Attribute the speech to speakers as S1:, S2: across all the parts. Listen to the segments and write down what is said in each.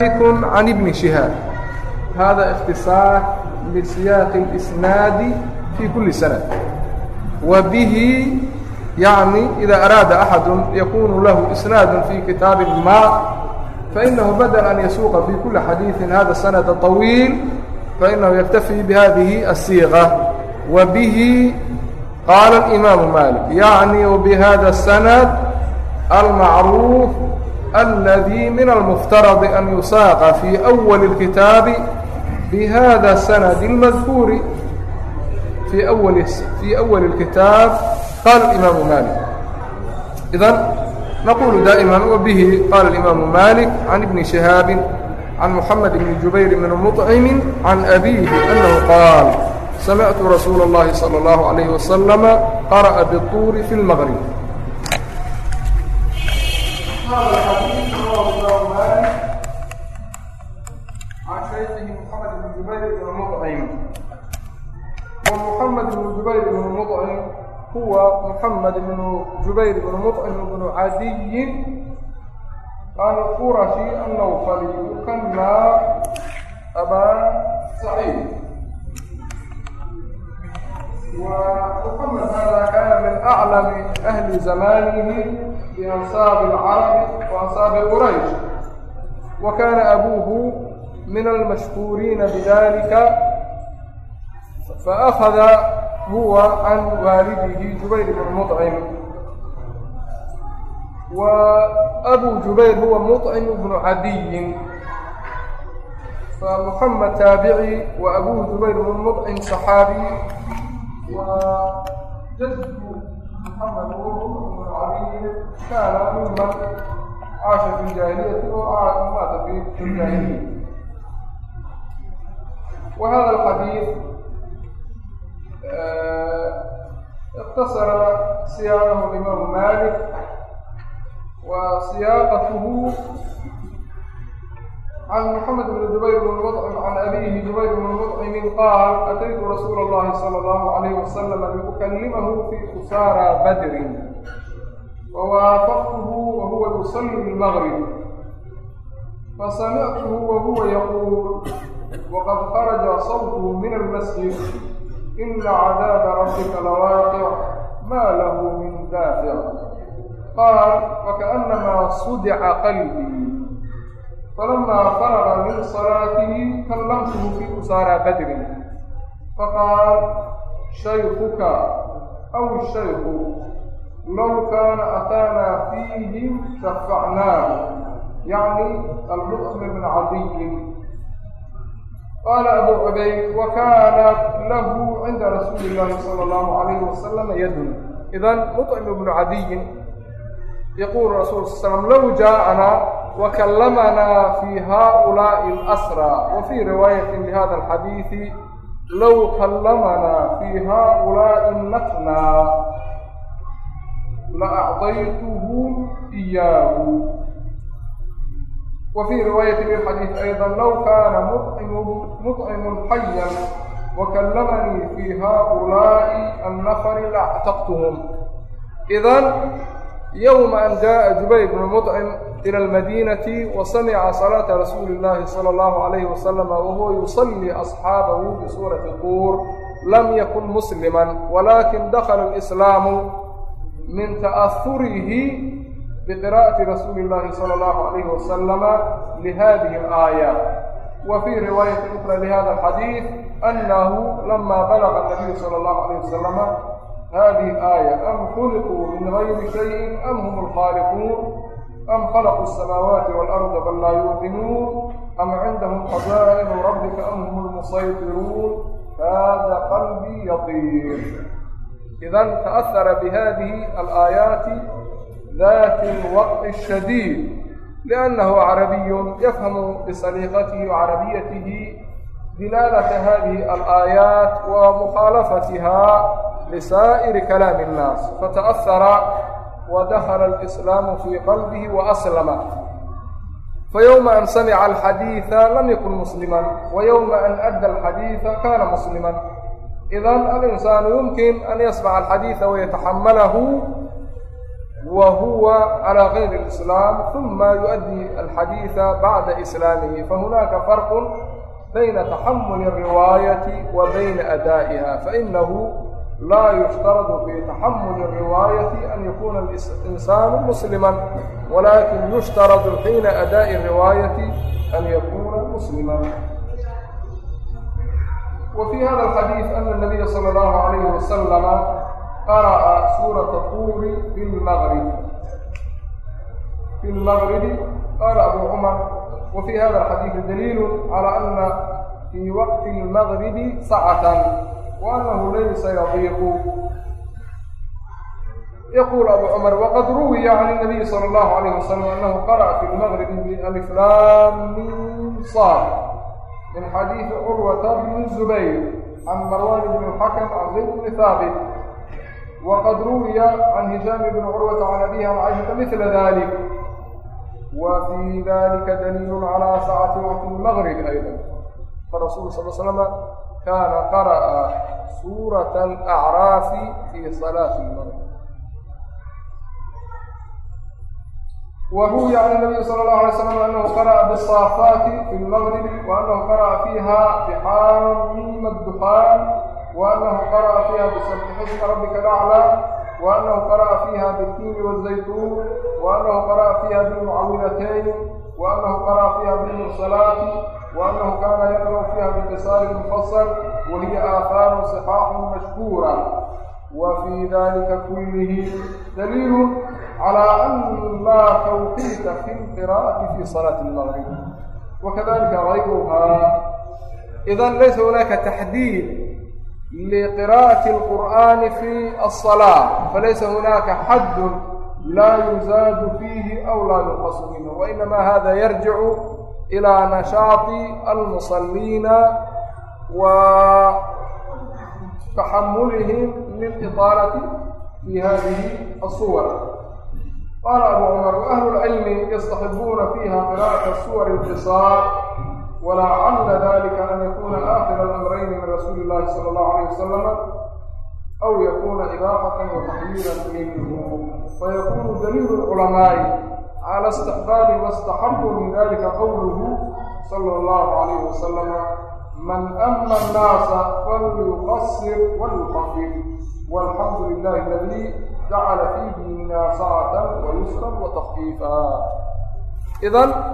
S1: عن بن شهاaب hda اkتiصاaر بsiyاq الإسناaد في kuلi سند وbه يعnي إdا أrاada أحad يkun lah إسناaد في kitaaب mا فإنه bdل أن يsuuqa في kuلi xadيiث hda سند طويل فإنه يkتفي بhذiه الصيغة وbه qال الإمام مالك يعnي بhda السند المعروف الذي من المفترض أن يساق في أول الكتاب بهذا السند المذكور في أول, في أول الكتاب قال الإمام مالك إذن نقول دائما وبه قال الإمام مالك عن ابن شهاب عن محمد بن جبير بن مطعم عن أبيه أنه قال سمعت رسول الله صلى الله عليه وسلم قرأ بالطور في المغرب ومحمد بن جبير بن مطعم هو محمد بن جبير بن مطعم بن عدي القرشي النوفلي يكنى أبا سعيد ومحمد هذا كان من أعلم أهل زمانه بأنصاب العرب وأنصاب قريش وكان أبوه من المشكورين بذلك فأخذ هو عن والده جبير بن مطعم وأبو جبير هو مطعم بن عدي فمحمد تابعي وأبوه جبير بن مطعم صحابي وجده محمد بن علي كان ممن عاش في الجاهلية ومات في الجاهلية وهذا الحديث اقتصر صياغه الإمام مالك وسياقته عن محمد بن جبير بن مطعم عن أبيه جبير بن مطعم قال أتيت رسول الله صلى الله عليه وسلم لأكلمه في أسارى بدر ووافقته وهو يصلي المغرب فسمعته وهو يقول وقد خرج صوته من المسجد إن عذاب ربك لواقع ما له من دافع قال وكأنما صدع قلبي فلما فرغ من صلاته كلمته في أسارى بدر فقال شيخك أو الشيخ لو كان أتانا فيهم شفعناه يعني المطعم بن عدي قال أبو عبيد وكان له عند رسول الله صلى الله عليه وسلم يد إذا مطعم بن عدي يقول الرسول صلى الله عليه وسلم لو جاءنا وكلمنا في هؤلاء الأسرى وفي رواية لهذا الحديث لو كلمنا في هؤلاء النتنى لأعطيته إياه وفي رواية للحديث أيضا لو كان مطعم مطعم حيا وكلمني في هؤلاء النفر لاعتقتهم إذا yowma an jaءa jubayr bnu mطcim ilى اlmadiinati wasamca salaata rasuuli اllaahi salى اllahu عalayhi wasalama wahuwa yusalii asxaabahu bisuurati quur lam yakun muslima walakin dakla اlislaamu min ta'ahurihi biqira'ati rasuuli اllahi salى اllahu عalayhi wasalama lihadihi اlaayaa وفي رواية أخرى لهذا الحديث أنه لما بلغ النبي صلى الله عليه وسلم hadihi aaya am khuliquu min gayri shayin am hum alkhaaliquun am khalaquu asamaawaati waalarda bal laa yuuqinuun am cindahum qazaa'inu rabbika am hum lmusaytiruun hada qalbii yatiir idan taأhara bihadihi alaayaati dati lwaqti shadiid لأnه عربي يfهم بصليqته وعربيته دلاaلة hذه الآياaت ومخالفتها لسائر كلام الناس فتأثر ودخل الإسلام في قلبه وأسلم فيوم أن سمع الحديث لم يكن مسلما ويوم أن أدى الحديث كان مسلما إذا الإنسان يمكن أن يسمع الحديث ويتحمله wa huwa calى gayri اlislaam uma yuؤddi alxadiida bacda islaamihi fahunaaka farqu bayna taxamuli الriwaayati wa bayna adaa'iha fainahu laa yushtaradu fii taxamuli riwaayati an yakuuna alinsaanu musliman walaakin yushtaradu xiina adaa'i riwaayati an yakuuna musliman وفي هذا الحديث أن النبي صلى الله عليه وسلم قرأ سورة طور في المغرب في المغرب قال أبو عمر. وفي هذا الحديث دليل على أن في وقت المغرب سعة وأنه ليس يضيق يقول أبو عمر وقد روي عن النبي صلى الله عليه وسلم أنه قرأ في المغرب بألف لام صاد من حديث عروة بن الزبير عن مروان بن الحكم عن زيد بن ثابت وقد روي عن هشام بن عروة عن أبيه عن عائشة مثل ذلك وفي ذلك دليل على سعة وقت المغرب أيضا فالرسول صلى الله kaana qara'a suurata alacraafi fii salaati lmaghrib وروي عن النبي صلى الله عليه وسلم أنه قرأ بالصافات في المغرب وأنه قرأ فيها بحاميم الدخان وأنه قرأ فيها بسبح اسم ربك الأعلى وأنه قرأ فيها بالتين والزيتون وأنه قرأ فيها بالمعوذتين وأنه قرأ فيها بالمرسلات وأنه كان يقرأ فيها باختصار مفصل وهي آثار صحاح مشكورة وفي ذلك كله دليل على أن ما توقيت في القراءة في صلاة المغرب وكذلك غيرها إذا ليس هناك تحديد لقراءة القرآن في الصلاة فليس هناك حد لا يزاد فيه أو لا ينقص منه وإنما هذا يرجع إلى نشاط المصلين وتحملهم للإطالة في هذه الصور قال أبو عمر وأهل العلم يستحبون فيها قراءة السور القصار ولعل ذلك أن يكون آخر الأمرين من رسول الله صلى الله عليه وسلم أو يكون إباحة وتحليلا منه فيكون دليل العلماء على استحباب ما استحبوا من ذلك قوله صلى الله عليه وسلم من أما الناس فليقصر وليخفف والحمد لله الذي جعل فيه مناصرة ويسرا وتخفيفا إذا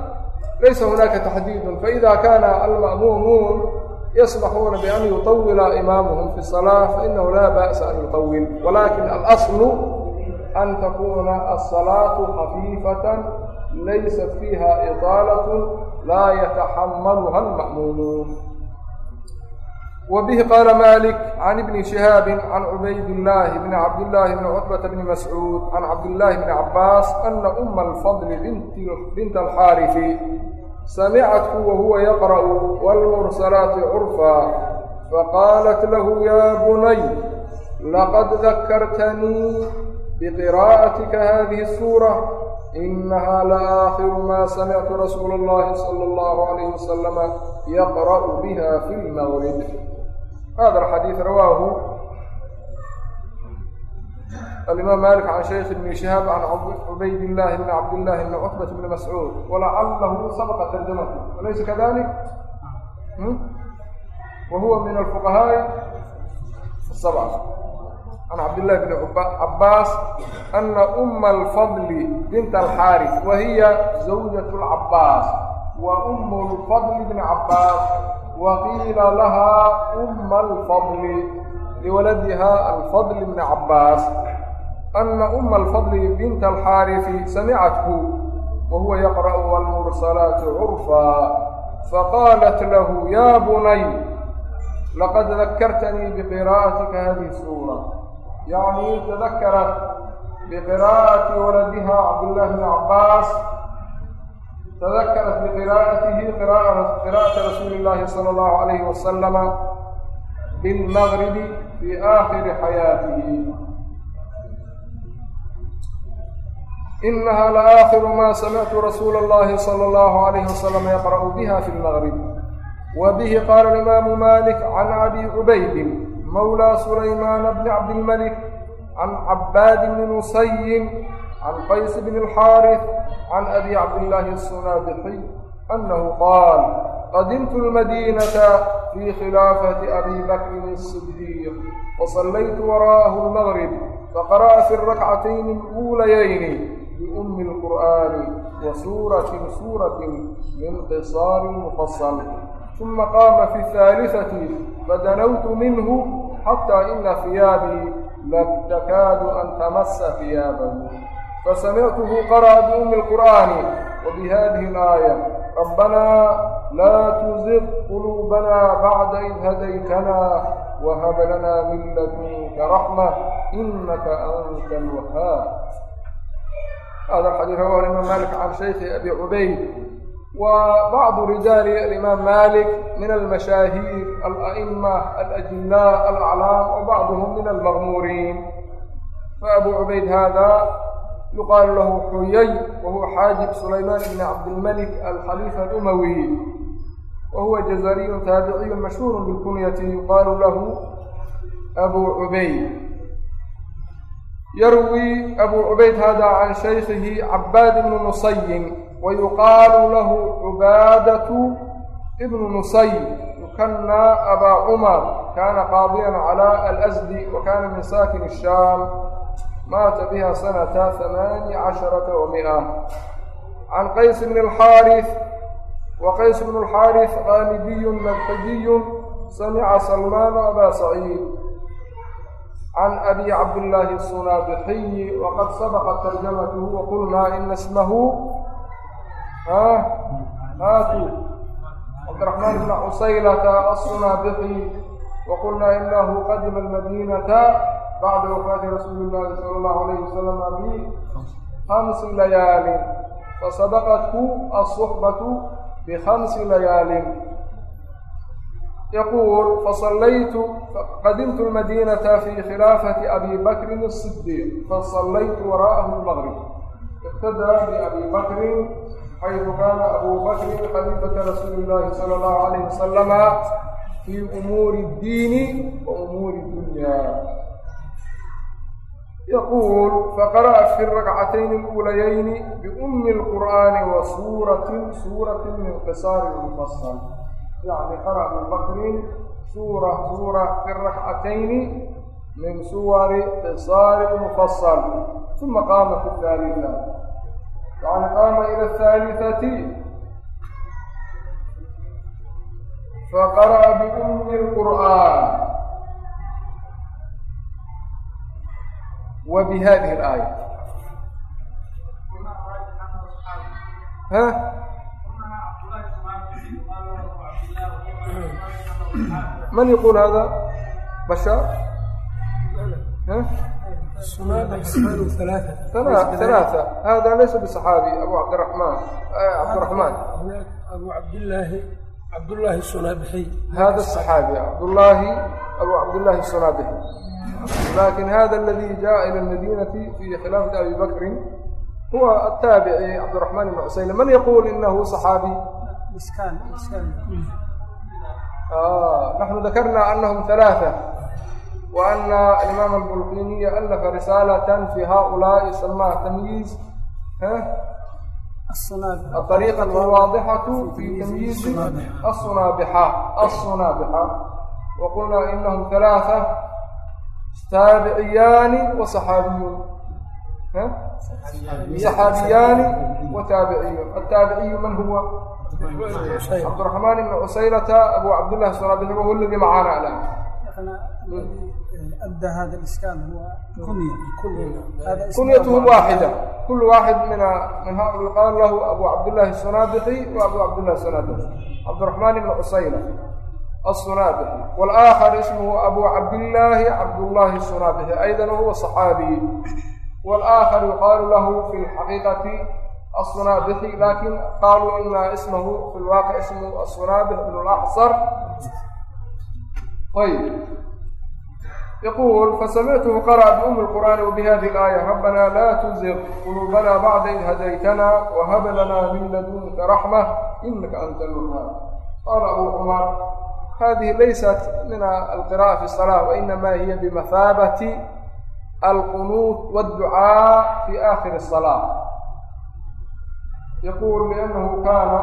S1: ليس هناك تحديد فإذا كان المأمومون يسمحون بأن يطول إمامهم في الصلاة فإنه لا بأس أن يطول ولكن الأصل أن تكون الصلاة خفيفة ليست فيها إطالة لا يتحملها المأمومون وبه قال مالك عن ابن شهاب عن عبيد الله بن عبد الله بن عتبة بن مسعود عن عبد الله بن عباس أن أم الفضل بنت, بنت الحارث سمعته وهو يقرأ والمرسلات عرفا فقالت له يا بني لقد ذكرتني بقراءتك هذه السورة إنها لآخر ما سمعت رسول الله صلى الله عليه وسلم يقرأ بها في المغرب هذا الحديث رواه الإمام مالك عن شيخ بن شهاب عن عبيد الله بن عبد الله بن عتبة بن مسعود ولعله سبق ترجمته وليس كذلك؟ وهو من الفقهاء السبعة عن عبد الله بن عباس أن أم الفضل بنت الحارث وهي زوجة العباس وأم الفضل بن عباس وقيل لها أم الفضل لولدها الفضل بن عباس أن أم الفضل بنت الحارث سمعته وهو يقرأ والمرسلات عرفا فقالت له يا بني لقد ذكرتني بقراءتك هذه السورة يعني تذكرت بقراءة ولدها عبد الله بن عباس تذكرت بقراءته قراءة, رسول الله صلى الله عليه وسلم بالمغرب في آخر حياته إنها لآخر ما سمعت رسول الله صلى الله عليه وسلم يقرأ بها في المغرب وبه قال الإمام مالك عن أبي عبيد مولى سليمان بن عبد الملك عن عباد بن نصي عن قيس بن الحارث عن أبي عبد الله الصنابحي أنه قال قدمت المدينة في خلافة أبي بكر الصديق وصليت وراءه المغرب فقرأ في الركعتين الأوليين بأم القرآن وسورة سورة من قصار مفصل ثم قام في xataa ina hiyaabii latakaadu an tamasa hiyaabahu fasamiعtuhu qara'a biumi اlqur'aani wabihadihi اlaaya rabbanaa laa tuziq quluubana bacda id hadaytana whab lana min ladunka raxma inaka anta alwahaab hada xadiid rawah imaam malik can shaykhi abi cubayd شيخ أبي عبيد وبعض رجال الإمام مالك من المشاهير الأئمة الأجلاء الأعلام وبعضهم من المغمورين فأبو عبيد هذا يقال له حيي وهو حاجب سليمان بن عبد الملك الخليفة الأموي وهو جزري تابعي مشهور بالكنية يقال له أبو عبيد يروي أبو عبيد هذا عن شيخه عباد بن نصي ويقال له عبادة ابن نصي يكنى أبا عمر كان قاضيا على الأزد وكان من ساكن الشام مات بها سنة ثمان عشرة ومئة عن قيس بن الحارث وقيس بن الحارث غامدي مذهبي سمع سلمان أبا سعيد عن أبي عبد الله الصنابحي وقد سبقت ترجمته وقلنا إن اسمه ها هاتوا عبد الرحمن بن عسيلة الصنابحي وقلنا إنه قدم المدينة بعد وفاة رسول الله صلى الله عليه وسلم بخمس ليال فسبقته الصحبة بخمس ليال يقول فصليت قدمت المدينة في خلافة أبي بكر الصديق فصليت وراءه المغرب اقتدى بأبي xaydu kaana abu bakrin xaliifata rasuuli اllaahi sala اllahu alayh wasalama fii umuuri اddiini wa umuuri dunyaa yaquul faqara'a fi rakcatayni اluulayayni biumi اlqur'aani wa suuratin suuratin min qisaari mufasal yani qara'a abu bakrin suura suura fi rakcatayni min suwari qisaari mufasal uma qaama fi thaalitha قام إلى الثالثة فقرأ بأم القرآن وبهذه الآية ها من يقول هذا بشار ها
S2: ثلاثة
S1: ثلاثة ثلاثة هذا ليس بصحابي أبو عبد الرحمن آه عبد الرحمن
S2: هناك أبو عبد الله عبد الله السنابحي
S1: هذا الصحابي عبد الله أبو عبد الله الصنابحي لكن هذا الذي جاء إلى المدينة في خلافة أبي بكر هو التابعي عبد وأن الإمام البلقيني ألف رسالة في هؤلاء سماها تمييز الطريقة الواضحة في تمييز الصنابحة الصنابحة وقلنا إنهم ثلاثة تابعيان وصحابيون صحابيان وتابعيون التابعي من هو؟ عبد الرحمن بن عسيلة أبو عبد الله الصنابحي وهو الذي معانا الآن
S2: أنا الذي أدى هذا الإسكان هو كنية كنية هذا اسم
S1: كنيتهم واحدة كل واحد من من هؤلاء قال له أبو عبد الله الصنابحي وأبو عبد الله الصنابحي عبد الرحمن بن عسيلة الصنابحي والآخر اسمه أبو عبد الله عبد الله الصنابحي أيضا هو صحابي والآخر يقال له في الحقيقة الصنابحي لكن قالوا إن اسمه في الواقع اسمه الصنابح بن الأحصر yquul fasamictuhu qara'a biumi lqur'aani wabihadi laaya rabbana laa tuziq quluubana bacda id hadaytana wahab lana min ladunka raxma inaka anta lwahhaab qaala abu cumar hadihi laysat min alqira'a fi salaa wainama hiya bimathaabati alqunuut wاdducaa fi akhiri الsalaa yaquul liannahu kaana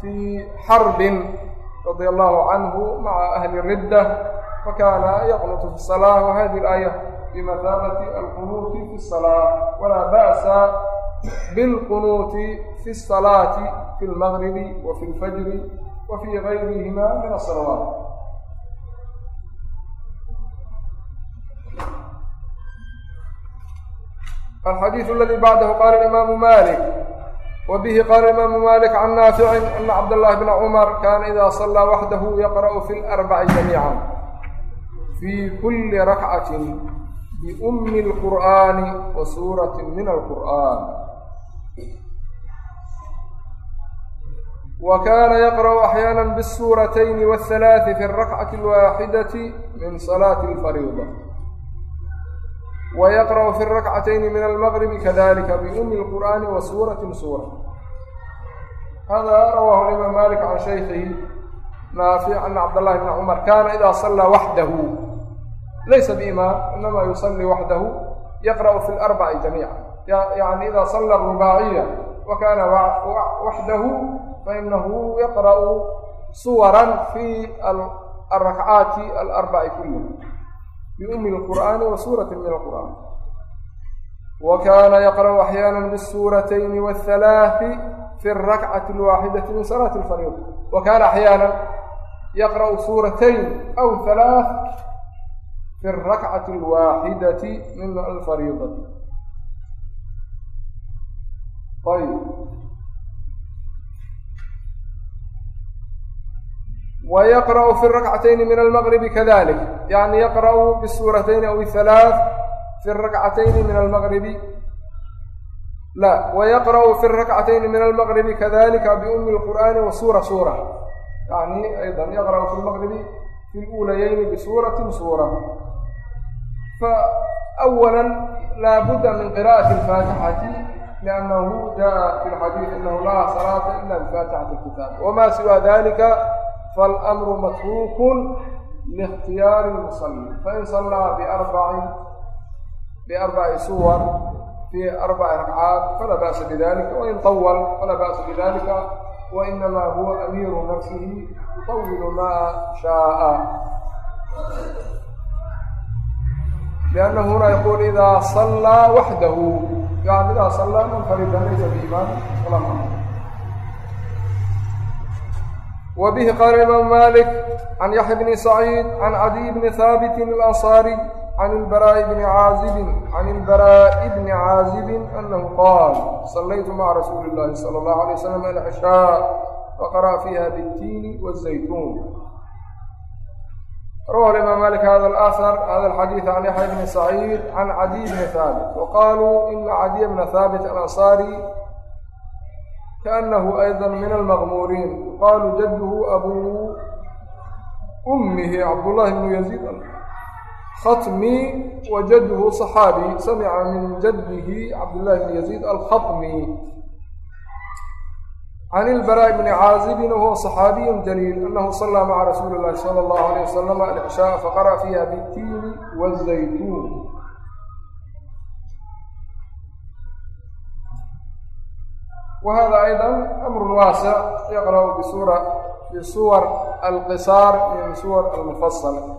S1: fii xarbin radia allahu canhu maca ahli ridda wa kaana yaqnutu fi salaa wa hadihi alaaya bimathaabati alqunuuti fi salaa walaa ba'sa bilqunuuti fi asalaati fi lmagribi wa fi lfajri wa fi gayrihima min asalawaat alxadiidu aladii bacdahu qaala imaamu malik وbه qال imaaم mالك عن نافع أن cبدالله بن cمر kاna إdا صلىa وحdh yقرأ في الأربع جaميiعا في kuli ركعة بأm القرآن وsورة من القرآن وkاn yقرأ أحياaنا بالsورتين والثaلاث في الركعة الواحدة من صلاة الفريضة ويقرأ في الركعتين من المغرب كذلك بأم القرآن وسورة سورة هذا رواه الإمام مالك عن شيخه نافع أن عبد الله بن عمر كان إذا صلى وحده ليس بإمام إنما يصلي وحده يقرأ في الأربع جميعا يعني إذا صلى الرباعية وكان وحده فإنه يقرأ سورا في الركعات الأربع كلها biumi lqur'aani wa suuratin min alqur'aan wa kaana yaqra'u axyaana bisuuratayni waalhalaafi fi alrakcati alwaaxidati min salaati alfariid wa kaana axyaana yaqra'u suuratayn aw halaath fi alrakcati alwaaxidati min alfariidati ayb طيب ويقرأ في الركعتين من المغرب كذلك يعني يقرأ بالسورتين أو الثلاث في الركعتين من المغرب لا ويقرأ في الركعتين من المغرب كذلك بأم القرآن وسورة سورة يعني أيضا يقرأ في المغرب في الأوليين بسورة سورة فأولا لا بد من قراءة الفاتحة لأنه جاء في الحديث أنه لا صلاة إلا بفاتحة الكتاب وما سوى ذلك فالأمر متروك لاختيار المصلي فإن صلى بأربع بأربع سور في أربع ركعات فلا بأس بذلك وإن طول فلا بأس بذلك وإنما هو أمير نفسه يطول ما شاء لأنه هنا يقول إذا صلى وحده يعني إذا صلى منفردا ليس بإمام ولا مأمون وبه قال الإمام مالك عن يحيى بن سعيد عن عدي بن ثابت الأنصاري عن البراء بن عازب عن البراء بن عازب أنه قال صليت مع رسول الله صلى الله عليه وسلم العشاء فقرأ فيها بالتين والزيتون روى الإمام مالك هذا الآثر هذا الحديث عن يحيى بن سعيد عن عدي بن ثابت وقالوا إن عدي بن ثابت الأنصاري كأنه أيضا من المغمورين قالوا جده أبو أمه عبد الله بن يزيد الخطمي وجده صحابي سمع من جده عبد الله بن يزيد الخطمي عن البراء بن عازب وهو صحابي جليل أنه صلى مع رسول الله صلى الله عليه وسلم العشاء فقرأ فيها بالتين وهذا أيضا أمر واسع يقرأ بسورة بصور القصار من سور المفصلة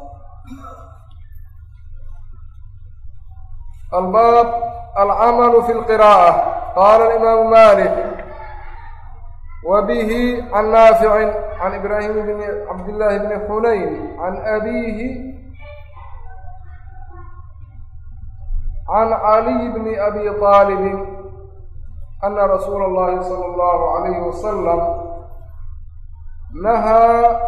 S1: الباب العمل في القراءة قال الإمام مالك وبه عن نافع عن إبراهيم بن عبد الله بن حنين عن أبيه عن علي بن أبي طالب ana rasuula allahi sala allahu calayhi wasalam nahaa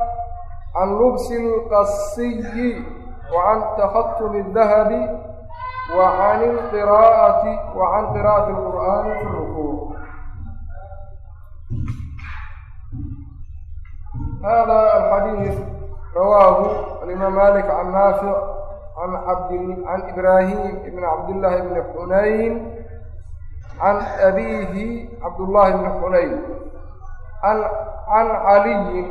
S1: can lubsi lqasiyi wa can takhatumi dahabi wa can ilqiraa'ati wa can qiraa'ati alqur'aani fi rukuuc hada alxadiid rawaahu alimaam malik can naafic can abd can ibraahim ibn cabdillahi bni xunayn can abiihi cabdullaahi bni xunayn can caliyin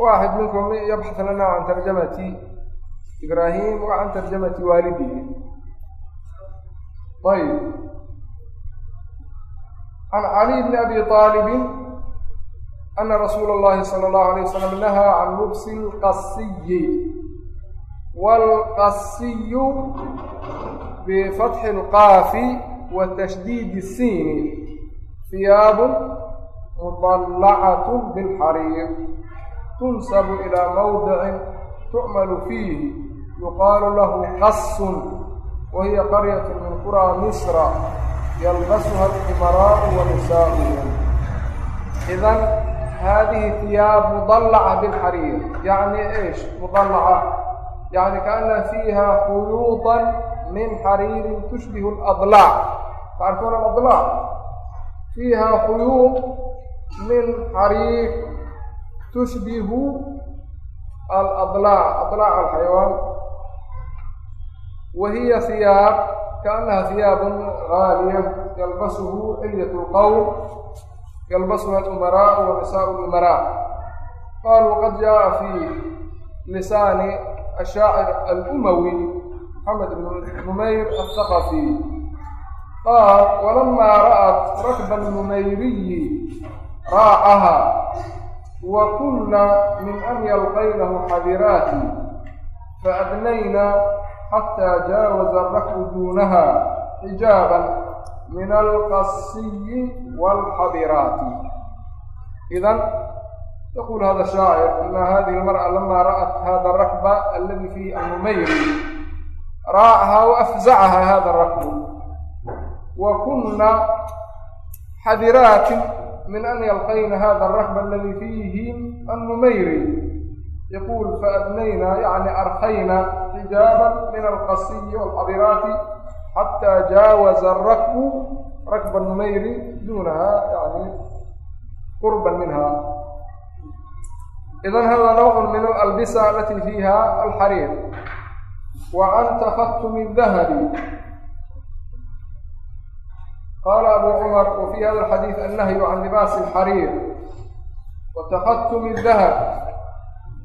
S1: waaxid minkum yabxat lana can tarjamati ibraahim wa can tarjamati waalidihi ayb can caliy bni abi aalibin ana rasuula اllahi sala allahu alayh wasalam nahaa can lubsi lqasiyi wاlqasiyu bifatxi اlqaafi wa tashdiidi الsiini hiyaabu mudallacatu bilxariir tunsabu ilaa mawdicin tucmalu fiihi yuqaalu lahu qasun wa hiya qaryatu min quraa misra yalbasuha alximaraau wa nisaa'uhum idan hadihi hiyaab mudallaca bilxariir yacni eesh mudallaca yani kaana fiiha khuyuuطan min xariirin tushbihu aladlaac tacrifuuna aladlaac fiiha khuyuuط min xariir tushbihu aladlaac adlaac alxayawaan wa hiya hiyaab kaanaha hiyaabun gaaliya yalbasuhu xilyat lqowm yalbasuha alumaraau wa nisaau lumaraa qaluu qad jaءa fi lisaani ashaacir alumawi maxamed bn numayr asaqafi qaal walamaa ra'at rakba numayriyi raacaha wa kulna min an yalqaynahu xadiraati faadnayna xataa jaawaza rakbu duunaha xijaaban min alqasiyi waalxadiraati idan yaquul hada shaacir ina hadihi almar'a lamaa ra'at hada arakba aladi fiihi annumayri raacaha waafzacaha hada الrakbu wa kuna xadiraatin min an yalqayna hada الrakba aladi fiihi annumayri yaqul faadnayna yani arkayna xijaaban min alqasiyi wاlxadiraati xataa jaawaza الrakbu rakba numayri duunaha yani qurba minha idan hada nawc min alalbisa alati fiiha alxariir wa can takhatumi dahabi qala abu cumar wa fi hada alxadiid annahyu can libaasi alxariir wa takhatumi dahab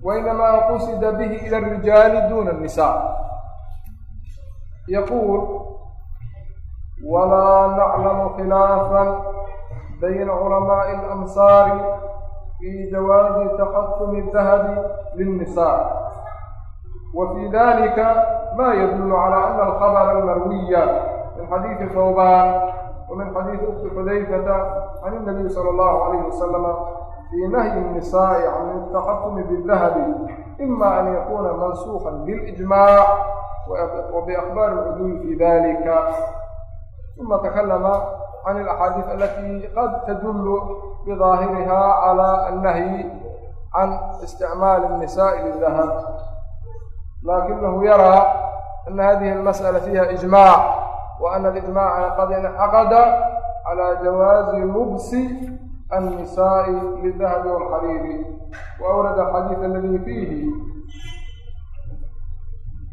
S1: wainama qusida bihi ila alrijaali duna الnisa yaquul walaa naclamu khilaafan bayna culamaaءi اlamsaari fi jawaazi takhatumi الdahabi lلnisaa وفي ذلك ما يدل على أن الخبر المروي من حديث ثوبان ومن حديث أخت حذيفة عن النبي صلى الله عليه وسلم في نهي النساء عن التحكم بالذهب إما أن يكون منسوخا بالإجماع وبأخبار العدول في ذلك ثم تكلم عن الأحاديث التي قد تدل بظاهرها على النهي عن استعمال النساء للذهب isticmaali الnisaءi lildahab lakinahu yaraa ana hadihi almasأala fiha ijmac wa ana alijmaca qad incaqada cala jawaazi lubsi النساء للذهب والحرير وأورد الحديث الذي فيه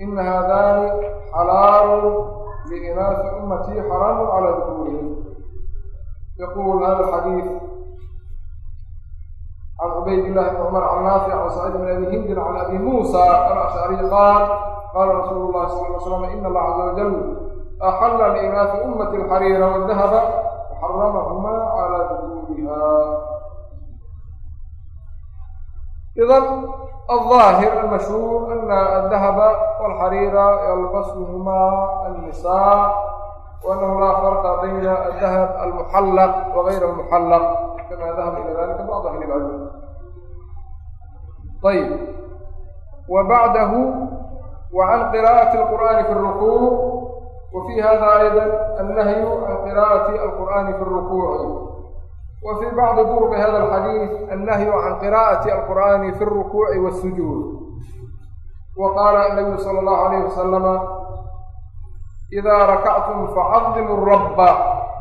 S1: إن هذان حلال لإناث أمتي حرام على ذكورهم يقول هذا الحديث عن عبيد الله بن عمر عن نافع عن سعيد بن أبي هند عن أبي موسى الأشعري قال قال رسول الله صلى الله عليه وسلم إن الله عز وجل أحل لإناث أمتي الحرير والذهب وحرمهما على ذكورها إذا الظاهر المشهور أن الذهب والحرير يلبسهما النساء وأنه لا فرق بين الذهب المحلق وغير المحلق كما ذهب إلى ذلك بعض أهل العلم طيب وبعده وعن قراءة القرآن في الركوع وفي هذا أيضا النهي عن قراءة القرآن في الركوع وفي بعض ضرب هذا الحديث النهي عن قراءة القرآن في الركوع والسجود وقال النبي صلى الله عليه وسلم إذا ركعتم فعظموا الرب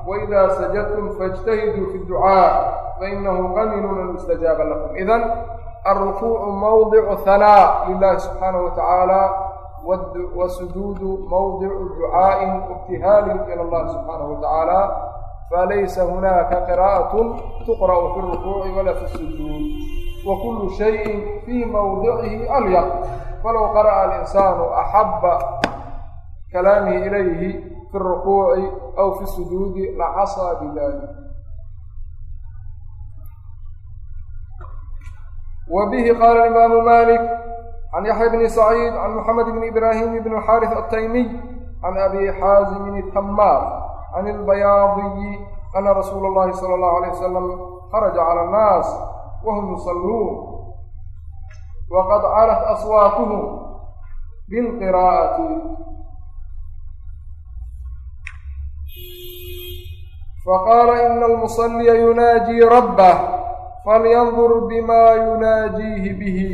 S1: وإذا سجدتم فاجتهدوا في الدعاء fainahu qanilu lan yustajaaba lakum idan alrukuucu mawdicu hanaa lilahi subxaanahu watacaala wasujuudu mawdicu ducaa'in ibtihaalin ila allahi subxaanahu watacaala falaysa hunaaka qiraa'atun tuqra'u fi rukuuci walaa fi sujuud wa kullu shayin fii mawdicihi alyaq falow qara'a alinsaanu axabba kalaamihi ilayhi fi rukuuci aw fi sujuudi lacasaa bidalik wa bihi qaala imaamu malik can yaxya bni saciid can moxamed bni ibraahim bn xaariث ataymiy can abi xaazimin itamaar can ilbayaadiyi ana rasuula اllahi salى اllahu alيyه wasalam kharaja cala annaas wahum yusalluun waqad calat aswaatuhum bilqiraa'ati faqaala ina almusalliya yunaajii rabbah falyandur bima yunaajiihi bihi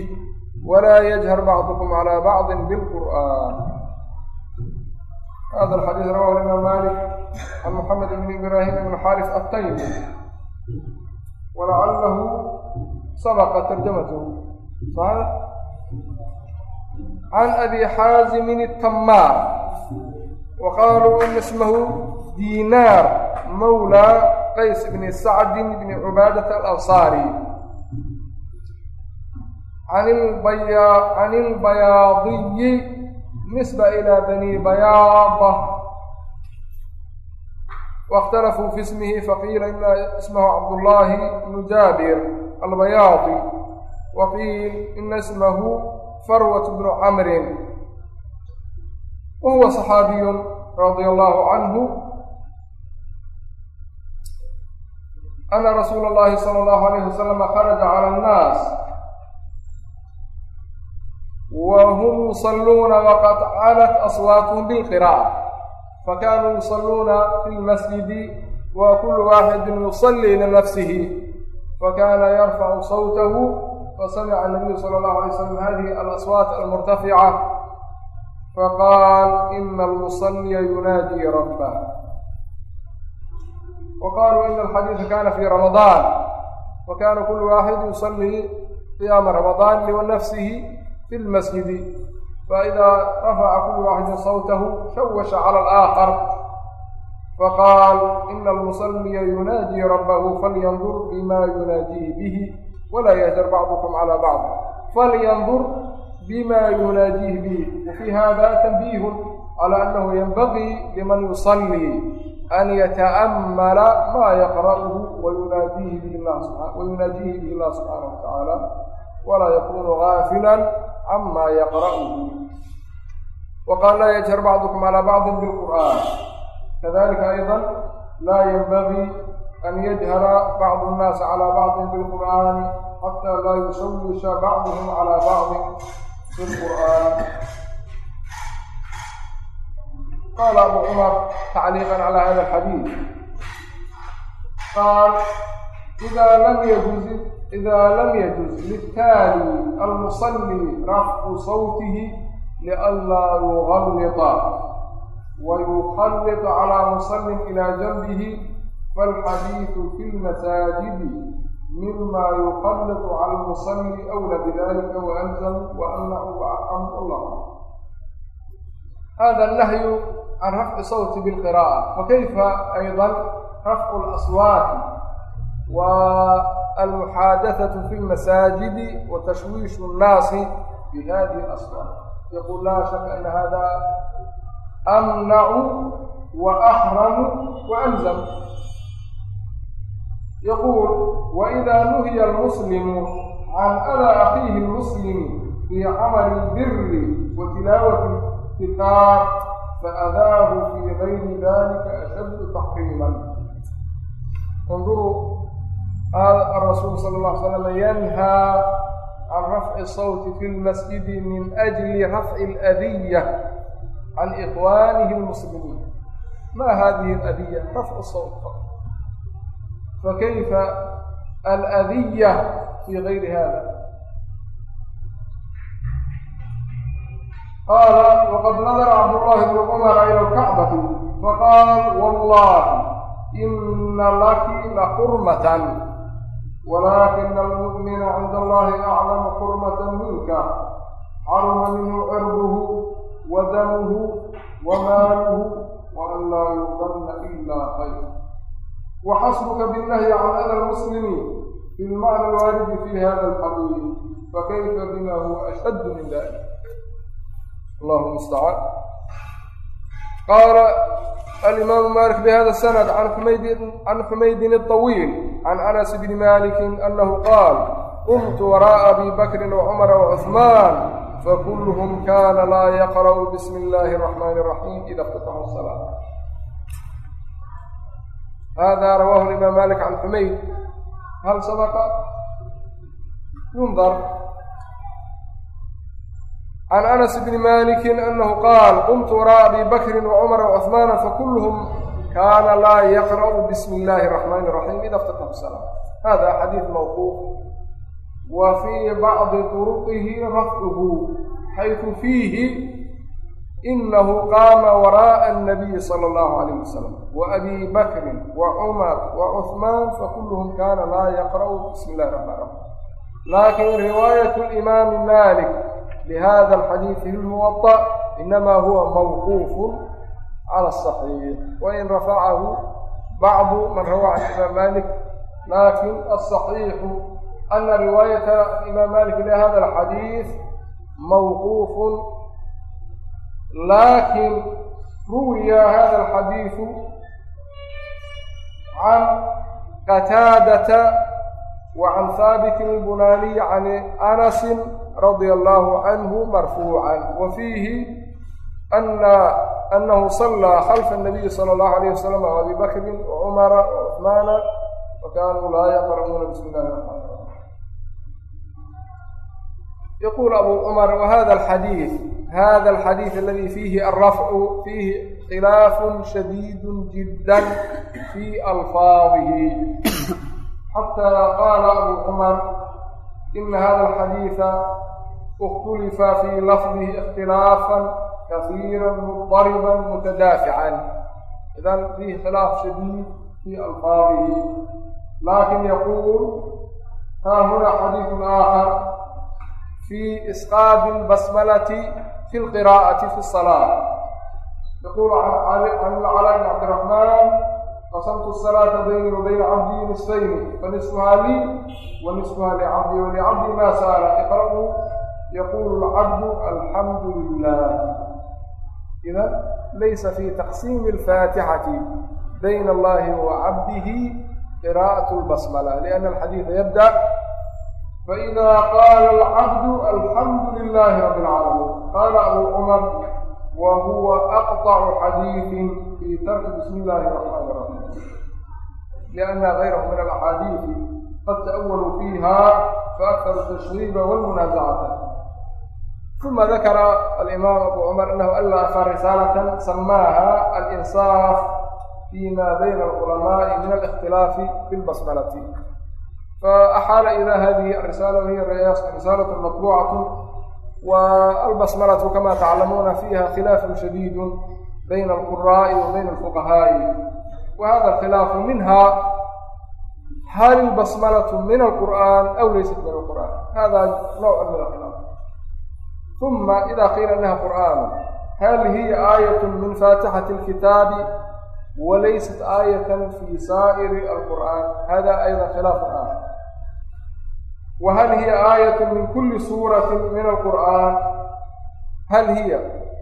S1: walaa yajhar bacdukum calaa bacdin bilqur'aan hada alxadiis rawahu imaam malik can moxamed bn ibraahim ibn xaaris attaymi walacalahu sabaqa tarjamatu saxiix can abi xaazimin itamaar wa qaaluu ina ismahu diinaar mawla qays bni sacdin bni cubaadat alansaari can ilbayaadiyi nisba ilaa bani bayaada waاkhtalafuu fi ismihi faqiila ina ismahu cabdullaahi bnu jaabir albayaadi waqiil ina ismahu farwat bnu camrin wa huwa صaxaabiyun radia allahu ana rasuula allahi sala allahu alayhi wasalama kharaja cala annaas wa hum yusalluuna waqad calat aswaatuhum bilqiraa'a fakanuu yusalluuna fi lmasjidi wa kullu waaxidin yusallii linafsihi fakana yarfacu sawtahu fasamica anabiyu sala allahu alay slam hadihi alaswaat almurtafica faqaal ina almusaliya yunaadii rabbah وqالوا إن الحديث كان في رمضان وكان كل واحد يصلي قيام رمضان لنفسه في المسجد فإذا رفع كل واحد صوته شوش على الآخر فقال إن المصلي ينادي ربه فلينظر بما يuناaجيه به ولا يهجر بعضكم على بعض فلينظر بما يناديه به وفي هذا تنبيه على أنه ينبغي لمن يصلي أن يتأمل ما يقرأه ويناديه به الله سبحانه ويناجيه به الله سبحانه وتعالى ولا يكون غافلا عما يقرأه وقال لا يجهر بعضكم على بعض بالقرآن كذلك أيضا لا ينبغي أن يجهر بعض الناس على بعض بالقرآن حتى لا يشوش بعضهم qala abu cumar tacliiqan cala hada alxadiid qaal ida lam yajuz ida lam yajuz liltaali almusalli rafcu sawtihi lianlaa yugallita ويخلط على مصل إلى جنبه فالحديث في المساجد مما يخلط على المصلي أولى بذلك وألزم وأنه أحكم الله. هذا النهي can rafci sawti bilqira'a fakayfa ayda rafcu laswaati wa almuxaadaثaةu fi lmasaajidi wa tashwiish اnnaasi bihadihi aswaat yaqul laa shaka ana hada amnacu wa axramu wa alzam yaquul waإida nuhiya almuslimu can adaa akhiihi اlmuslim fii camali اlbiri wa tilaawati اkitaab فأذاه في غير ذلك أشد تحريما انظروا الرسول صلى الله عليه وسلم ينهى عن رفع الصوت في المسجد من أجل رفع الأذية عن إخوانه المسلمين ما هذه الأذية؟ رفع الصوت فكيف الأذية في غير هذا قال وقد نظر عبد الله بن عمر إلى الكعبة فقال والله إن لك لحرمة ولكن المؤمن عند الله أعلم حرمة منك حرم منه عرضه ودمه وماله وأن لا يظن إلا خير وحسبك بالنهي عن أذى المسلمين في المعنى الوارد في هذا الحديث فكيف بما هو أشد من ذلك allahu mustacaan qaala alimaamu malik bihada sanad can xumaydin aطawiil can anas bni malikin anahu qaal qumtu waraaءa abi bakrin wacumara wacuثmaan fakulhm kana laa yaqra'u bismi اllahi الraxmani الraxiim ida اftataxu salaa hada rawahu imaam malik can xumayd hal sadaqa? Yundar can anas bni maliki anahu qaal qumtu waraaءa abi bakri wacumara wacuثmaana fakulhm kana laa yaqra'u bismi اllahi الرaxmani الraxim ida اftataxu الsalaa hada xadiid mawquuf wa fii bacdi turuqihi rafcuhu xayثu fiihi inahu qaama waraaءa الnabiyi salى اllahu عalayh wasalam waabi bakri wacumar wacuثmaan fakulhm kana laa yaqra'u bismi اllahi الرaxman الraxim lakin riwaayaة اlimaami malik bihada alxadiidi fi lmuwaطa inamaa huwa mawquufu cala asaxiix wain rafacahu bacdu man rawa can imaam malik laakiin asaxiixu ana riwaayata imaam malik lihada alxadiid mawquufun laakiin ruwiya hada alxadiidu can qataadata wa can haabiti lbunaaniyi can anasi radia allaahu canhu marfuucan. Wa fiihi ana anahu sallaa khalfa nabiyi sala allahu alayh wasalam o abi bakrin wacumara wacuhmaana wa kaanuu laa yaqra'uuna bismi illahi raxmaan raxiim yaquul abu cumar wahada alxadiid hada alxadiid aladi fiihi alrafcu fiihi khilaafun shadiidu jiddan fii alfaadihi xataa qaala abu cumar ina hada alxadiida اختلف في لفظه اختلافا كثيرا مضطربا mutadaafican idan fii khilaaf shadiid fii alfaadihi laakiin yaquul ha huna xadiiث aakhar في إسقاط البسملة في القراءة في الصلاة يقول عن العلاء بن عبد الرحمن قسمت الصلاة بيني وبين عبدي نصفين فنصفها لي ونصفها لعبدي ولعبدي ما سأل اقرأوا yaqulu lcabdu alxamdu lilah idan laysa fi taqsiimi alfaatixati bayna allahi wa cabdihi qira'aة lbasmla liأna alxadiida yabda faida qaala alcabdu alxamdu lilahi rabi اlcaalamiin qaala abu cumar wa huwa aqطcu xadiiثi fii tarki bismi illahi الraxmani الraxiim liأna غayrahu min alaxaadiiثi qad ta'walu fiiha faaktaru الtashriiba wاlmunaaزacata uma dakara alimaam abu cumar inahu allafa risaalatan samaaha alinsaaf fi ma bayna alculamaai min alikhtilaafi fi lbasmalati faaxaala ilaa hadihi arisaala wahiya risaalat matbuucatu والبsmلة كmا تcلموna فيhا khلاaف شhdيد بين القراء وبين الفقهاء. وhذا الkخلاaف منها hل البsmلة من القرآن أو layست من القرآن؟ hذا نوع من uma ida qiila laha qur'aanu hal hiya aayatu min faatixati alkitaabi walaysat aayatan fi saa'iri alqur'aan. Hada aydan khilaafun ah. Wa hal hiya aayatu min kulli suuratin min alqur'aan? Hal hiya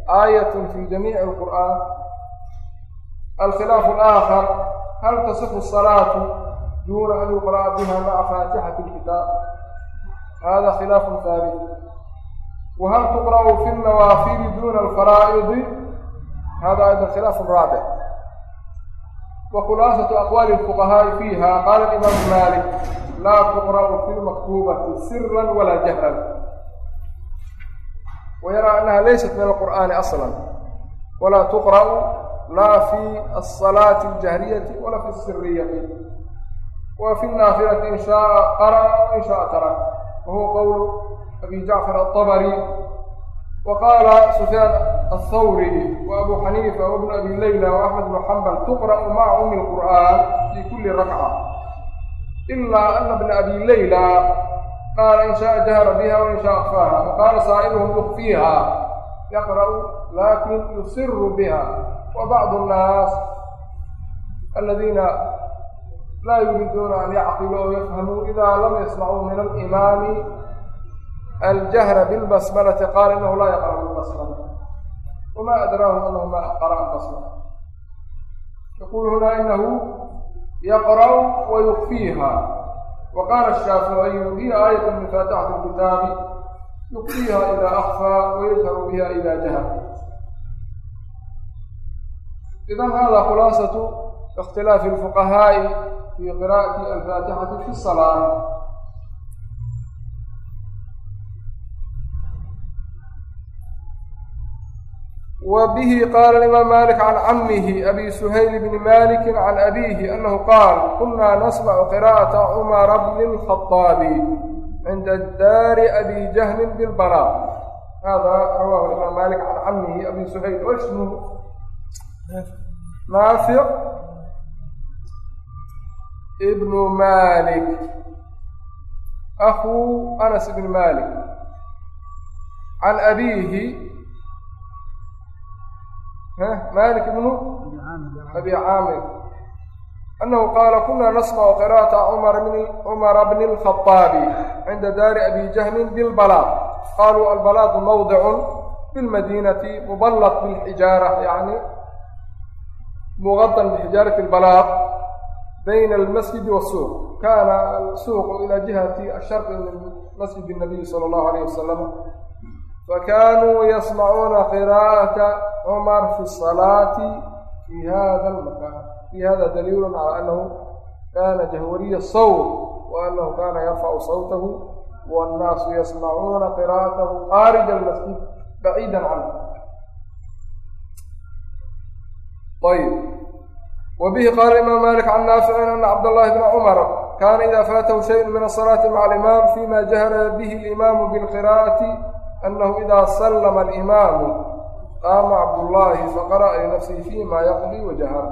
S1: aayatun fi jamiici alqur'aan? Alkhilaafu alaakhar hal tasixu asalaatu duuna an yuqra'a biha maca faatixati alkitaab hada khilaafun thaabit بها مع فاتحة الكتاب هذا خلاف ثالث وهل تقرأ في النوافل دون الفرائض هذا أيضا خلاف رابع وخلاصة أقوال الفقهاء فيها قال الإمام مالك لا تقرأ في المكتوبة سرا ولا جهرا ويرى أنها ليست من القرآن أصلا ولا تقرأ لا في الصلاة الجهرية ولا في السرية وفي النافلة إن شاء قرأ وإن شاء ترك وهو قول أبي جعفر الطبري وقال سفيان الثوري وأبو حنيفة وابن أبي ليلى وأحمد بن حنبل تقرأ مع أم القرآن في كل ركعة إلا أن ابن أبي ليلى قال إن شاء جهر بها وإن شاء أخفاها وقال صائرهم يخفيها يقرأ لكن يسر بها وبعض الناس الذين لا يريدون أن يعقلوا ويفهموا إذا لم يسمعوا من الإمام الجهر بالبسملة قال إنه لا يقرأ بالبسملة wma adraahu anahu ma qara'a qasra yaqul huna inahu yaqra'u wa yukfiiha wa qala الshaaficiyu hiya aayat min faatixati اlkitaabi yukfiiha ida akfaa wayajharu biha ida jahar idan hada khulaasatu اkhtilaafi اlfuqahaa'i fi qira'ati alfaatixati fi الsalaa wa bihi qaala alimaam malik can camihi abi suhayl bni maliki can abiihi annahu qaal kunnaa nasmacu qiraa'ata cumara bni lkhaaabi cinda daari abi jahmin bilbanaa hada rawaahu alimaam malik can camihi abi suhayl wasmu naafic ibnu malik akhuu anas ibni malik can abiihi بن أبي عامر أنه قال كنا نسمع قراءة عمر بن عمر بن الخطاب عند دار أبي جهم بالبلاط قالوا البلاط موضع بالمدينة مبلط بالحجارة يعني مغطى بحجارة البلاط بين المسجد والسوق كان السوق إلى جهة الشرق من مسجد النبي صلى الله عليه وسلم فكانوا يسمعون قراءة عمر في الصلاة في هذا المكان في هذا دليل على أنه كان جهوري الصوت وأنه كان يرفع صوته والناس يسمعون قراءته خارج المسجد بعيدا عنه طيب وبه قال الإمام مالك عن نافع أن عبد الله بن عمر كان إذا فاته شيء من الصلاة مع الإمام فيما جهر به الإمام annahu idaa sallama alimaamu qaama cabdullaahi faqara'a linafsihi fiihi maa yaqdii wajahar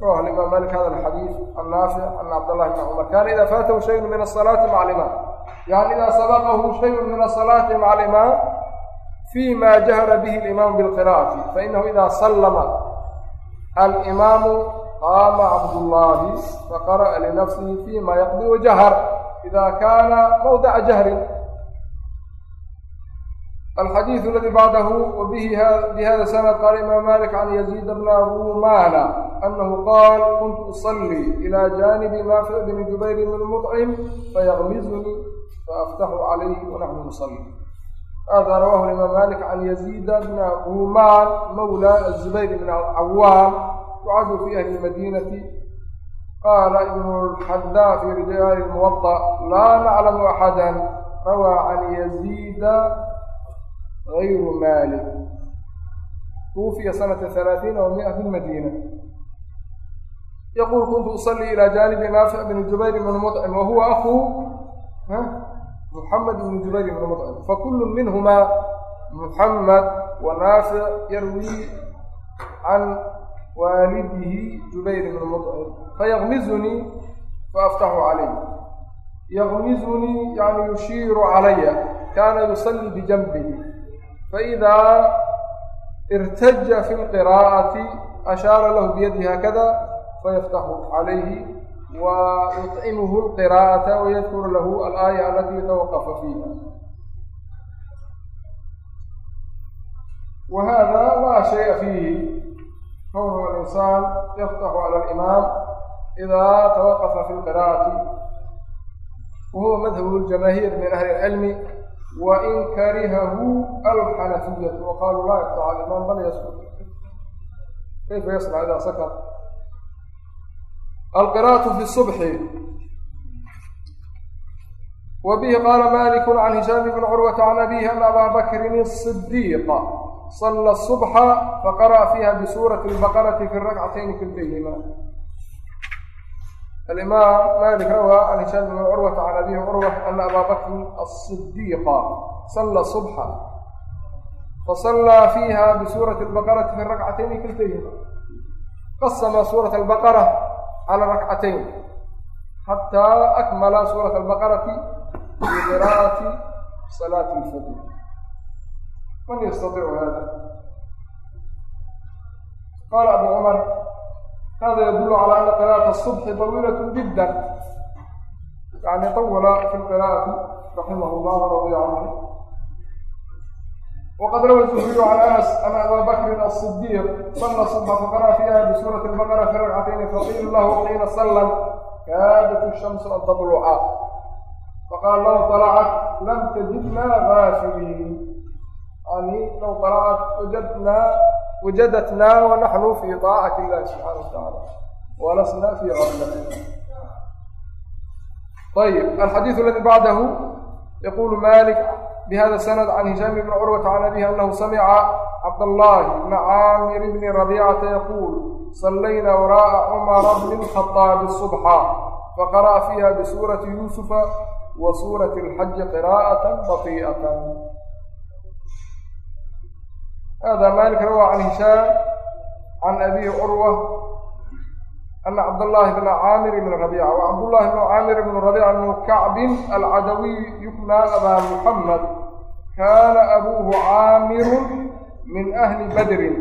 S1: rawahu alimaam malik hada alxadiid can naafic can cabdallahi bni cumar kaana idaa faatahu shayun min asalaati maca alimaam yani idaa sabaqahu shayun min asalaati maca alimaam fima jahara bihi alimaamu bilqira'ati fainahu idaa sallama alimaamu qaama cabdullaahi faqara'a linafsihi fiimaa yaqdii wajahar idaa kaana mawdaca jahrin الحديث الذي بعده وبه بهذا سند قال الإمام مالك عن يزيد بن رومان أنه قال كنت أصلي إلى جانب نافع بن جبير بن مطعم فيغمزني فأفتح عليه ونحن نصلي هذا رواه الإمام مالك عن يزيد بن رومان مولى الزبير بن العوام يعد في أهل المدينة قال ابن الحداء في رجال الموطأ لا نعلم أحدا روى عن يزيد غayru maalik twufiya sanata halaaiina wa mia fi lmadiina yaquul kuntu usalii ilaa jaanibi naafic bni jubayr bni mucim wa huwa akuu muxamed bni jubayr bni mucim fakulu minhumaa muxamed wa naafic yarwi can waalidihi jubayr bni mucim fayaqmizunii faaftaxu calayh yaqmizunii yani yushiiru calaya kaana yusalii bijambihi فإذا ارتج في القراءة أشار له بيده هكذا فيفتح عليه ويطعمه القراءة ويذكر له الآية التي توقف فيها وهذا لا شيء فيه فهو الإنسان يفتح على الإمام إذا توقف في القراءة وهو مذهب الجماهير من أهل العلم وإن كرهه الحنفية وقالوا لا يفتح على الإمام بل يسكت كيف يصنع إذا سكت القراءة في الصبح وبه قال مالك عن هشام بن عروة عن أبيه أن أبا بكر الصديق صلى الصبح فقرأ فيها بسورة البقرة في الركعتين كلتيهما الإمام مالك روى عن هشام بن عروة عن أبيه عروة أن أبا بكر الصديق صلى الصبح فصلى فيها بسورة البقرة في الركعتين كلتيهما قسم سورة البقرة على ركعتين حتى أكمل سورة البقرة في قراءة صلاة الفجر من يستطيع هذا قال أبو عمر هذا يدل على أن قراءة الصبح طويلة جدا يعني طول في القراءة رحمه الله ورضي عنه وqad rawa الزهriي عن أنس أن أbا bkri الصديq صلى صبح faqرأ فيha بsورة البقرة في ركcتين faqيl lah حيina slم kاadat الشhمس an تطلca faqاl low طلcت lm تجidna غاafiliin yani low طلcت wajadna wajadatna wnaحnu fي طاacة الlahi subحaنه وتaعالى وlasna fي غفلة طيب الxadيiث اladي bعdh yqul malik بhda السند عن هiشام بن cروة عن أbيه أنه سمع cبدالله بن cاmر بن ربيcة يقول صلyna وراء cمر بن الخطاaب الصبحa faqرأ فيha بsورة يوسف وsورة الحج قراءة بطيئة hذا mالك rwى عن هiشام عن أbيه cروة أن cبداللhi بن cاmر بن ربيcة وcبداللhi بن cاmر بن ربيcة بن كعب العdوي يكنى أbا محمد kana abuuhu caamiru min ahli badrin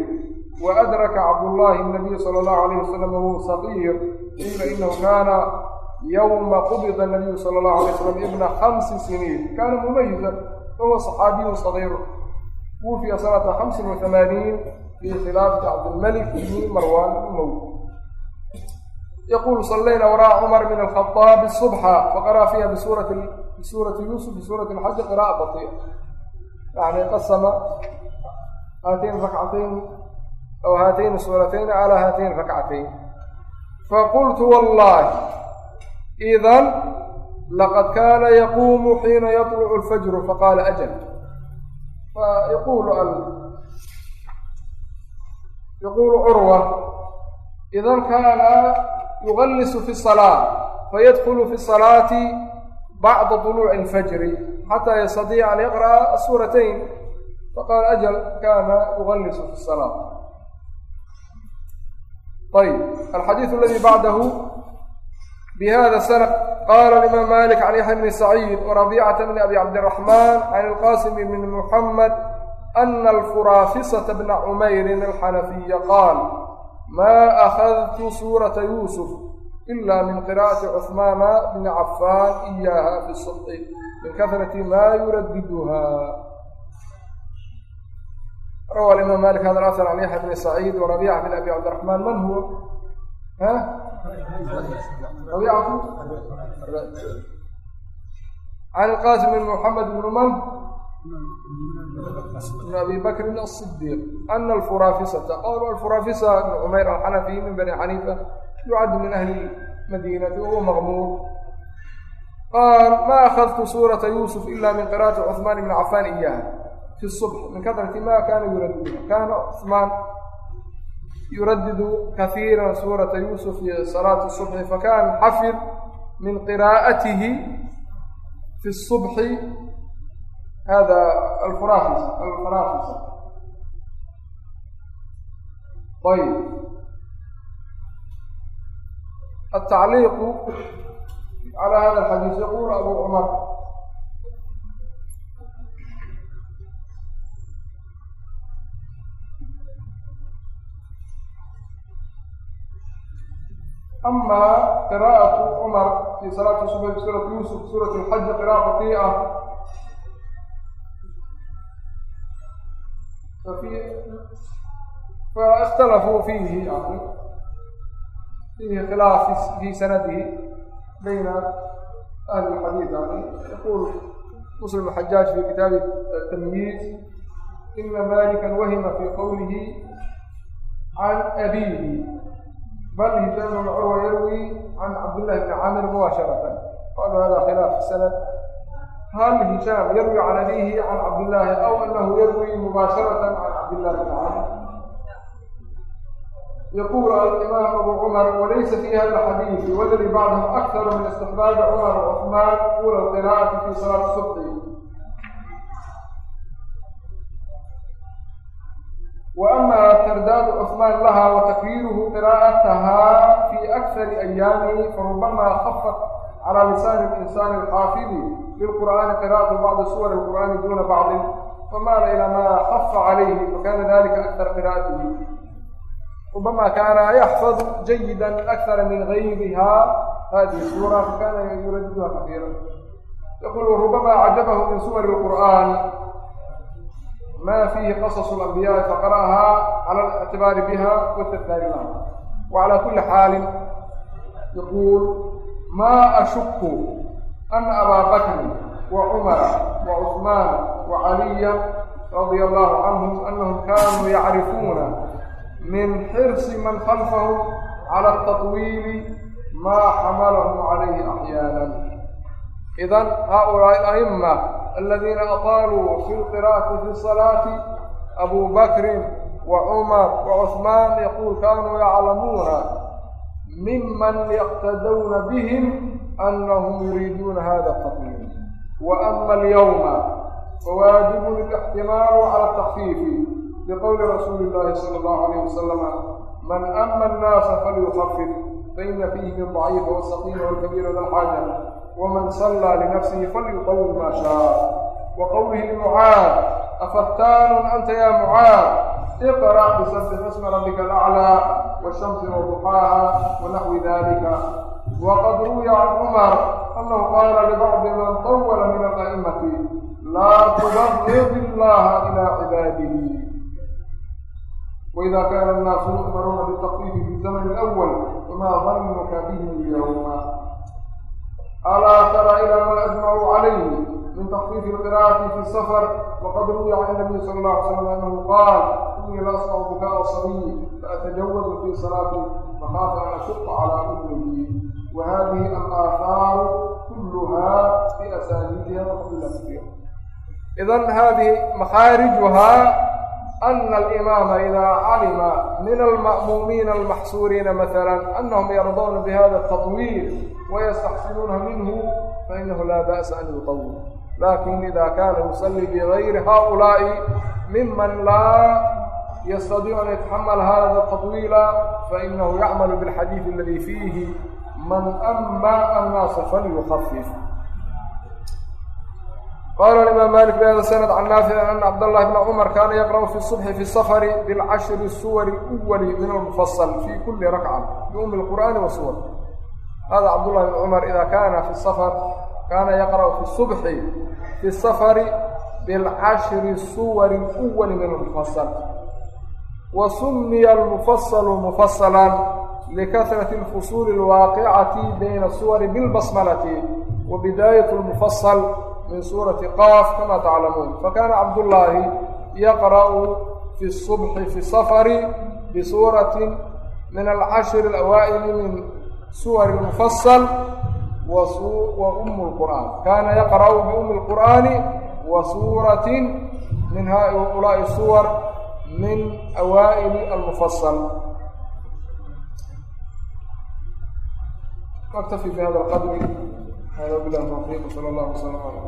S1: waadraka cabdullahi الnabiy salى اllahu alayh wasalam wahuwa sagiir qiila inahu kana yowma qubida nabiyu sala اllahu alay slam ibna khamsi siniin kana mumayizan wahuwa صaxaabiyun sagiir tuufiya sanata hamsin wa hamaaniin fii khilaafati cabdilmalik bni marwaan mow yaqulu sallayna wara'a cumar min alkhaaabi subxa faqara fiiha bisuurati yuusuf bisuurati alxaji qira'a batia yani qasama haatayni rakcatayn aw haatayni suuratayni calaa haatayni rakcatayn faqultu wallaahi idan laqad kaana yaquumu xiina yaطlucu alfajru faqaala ajal fayaqulu yaqulu curwa idan kana yugallisu fi الصalaaة fayadkulu fi الصalaati bacda طuluuci اlfajri xata yastadiica an yaqra'a suuratayn faqala ajal kana yugallisu fi الصalaaة ayb alxadiiث aladi bacdahu bhada sn qala imaam malik can yaxya bni saciid warabiicata bni abi cabdiraxmaan can ilqasim bni muxamed ana alfuraafisata bna cumayrin alxanafiya qaal maa akhadtu suurata yuusuf ila min qira'ati cuhmaana bni cafaan iyaha fi sidqi min kahrati ma yuradiduha rawa imaam malik hada asr can yaxya bni saciid warabiica bni abi cabdiraxmaan man huwa an qaasim bn mxamed bn man bn abi bakrin الصdiq ana alfuraafisata alfuraafisa bn cumayr alxanafiy min bani xaniifa yucaddu min ahli madinati wahuwa maqmuur qaal ma akhadtu suurata yuusuf ila min qira'ati cuثmaan bn cafaan iyaha fi subx min kadrati ma kana yuraduuna kana cuثmaan yuraddidu kahiira suurata yuusuf iyo salaata subxi fakan xafid min qiraa'atihi fi subxi hada alfaraafis alfaraafisa ayb altacliiqu calaa hada alxadiis yaquulu abu cumar ama qira'aة cmar fi salaati subh suuraة yusuf suuraة الxaj qira'a baطiئة faاkhtalafuu fiihi yani fiihi khilaaf fi sanadihi bayna ahli اlxadiid yani yaqul muslim xajaaj fi kitaabi tamyiiz ina malika wahima fi qowlihi can abihi bal hishaam bn curwa yarwi can cabdillahi bni caamir mubaasharatan qalu hada khilaaf sanad hal hishaam yarwi can abihi can cabdillahi aw anahu yarwi mubaasharatan can cabdillahi bni caamir yqul alimaam abu cumar walaysa fi hada alxadiidi waladi bacdahu akharu min istixbaabi cumar wcuثmaan ula qira'ati fi salaati subxi وأما ترداد عثمان لها وتكريره قراءتها في أكثر أيامه فربما خفت على لسان الإنسان الحافظ للقرآن قراءة بعض سور القرآن دون بعض فمال إلى ما خف عليه فكان ذلك أكثر قراءته ربما كان يحفظ جيدا أكثر من غيرها هذه السورة فكان يرددها كثيرا يقول ربما عجبه من سور القرآن ma fiihi qasas اlambiyaaءi faqara'ahaa cala اlictibaari biha wاtadkaari laha wacalaa kuli xaalin yaquul maa ashuku ana abaa bakrin wacumara wacuثmaana wacaliya radia allahu canhum anahum kaanuu yacrifuuna min xirsi man khalfahum cala اtaطwiili maa xamalahum calayhi axyaana idan haaulaa ama الذين أطالوا في القراءة في الصلاة أبو بكر وعمر وعثمان يقول كانوا يعلمون ممن يقتدون بهم أنهم يريدون هذا التقييم وأما اليوم فواجب الاحتمال على التخفيف لقول رسول الله صلى الله عليه وسلم من أما الناس فليخفف فإن فيه من ضعيف والسقيم والكبير ذا الحاجة wman sallaa linafsihi falyuqawil maa shaa wa qowlihi mucaad afattaanun anta ya mucaad iqra' bisabbix isma rabbika alaclaa washamsi waduxaaha wanaxwi dalika waqad ruwiya can cumar annahu qaala libacdi man tawala min alqa'imati laa tubaqid illaha ilaa cibaadihi وإذا كان الناس يؤمرون بالتخفيف في الزمن الأول فما ظنك بهم اليوم؟ alaa tara ila ma ajmacuu calayhi min takfiifi اlqira'ati fi safar waqad ruwiya can nabiy sala اllah alay slam anahu qaal inii la asmacu bukaءa sabiy faatajawazu fi salaati makaafa an ashuqa calى ummihi وhadiه الآثاar kulha بأsاniidiha وkilaftiha إdan hadihi مخاaرجha أن الإمام إذا علم من المأمومين المحصورين مثلا أنهم يرضون بهذا التطويل ويستحسنون منه فإنه لا بأس أن يطول لكن إذا كان يصلي بغير هؤلاء ممن لا يستطيع أن يتحمل هذا التطويل فإنه يعمل بالحديث الذي فيه من أما الناس فليخفف qala imaam malik bhada sanad can naafic ana cabdاllahi bna cumar kana yaqra'u fi subxi fi safari bilcashri suwari uwali min almufasl fi kuli rakca biumi اlqur'ani wasuwar hada cabdullahi bn cumar ida kana fi safar kana yaqra'u fi subxi fi safari bilcashri suwari uwali min almufasl wa sumiya almufaslu mufaslan لkثرة الفصول الواaqعة byn الصور بالبصملة وبdاية المفصل min suurati qaaf kama taclamuun. Fakana cabdullaahi yaqra'u fi subxi fi safari bisuuratin min alcashri alawaa'ili min suwari lmufasal wa umu lqur'aan kaana yaqra'u biumi lqur'aani wa suuratin min haulaai suwar min awaa'ili almufasal naktafi bi hada hada bilah tawfiiq sal allah wasalam ala